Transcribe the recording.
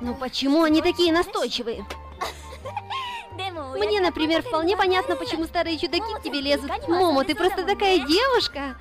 Ну почему они такие настойчивые? Мне, например, вполне понятно, почему старые чудаки к тебе лезут. Момо, ты просто такая девушка.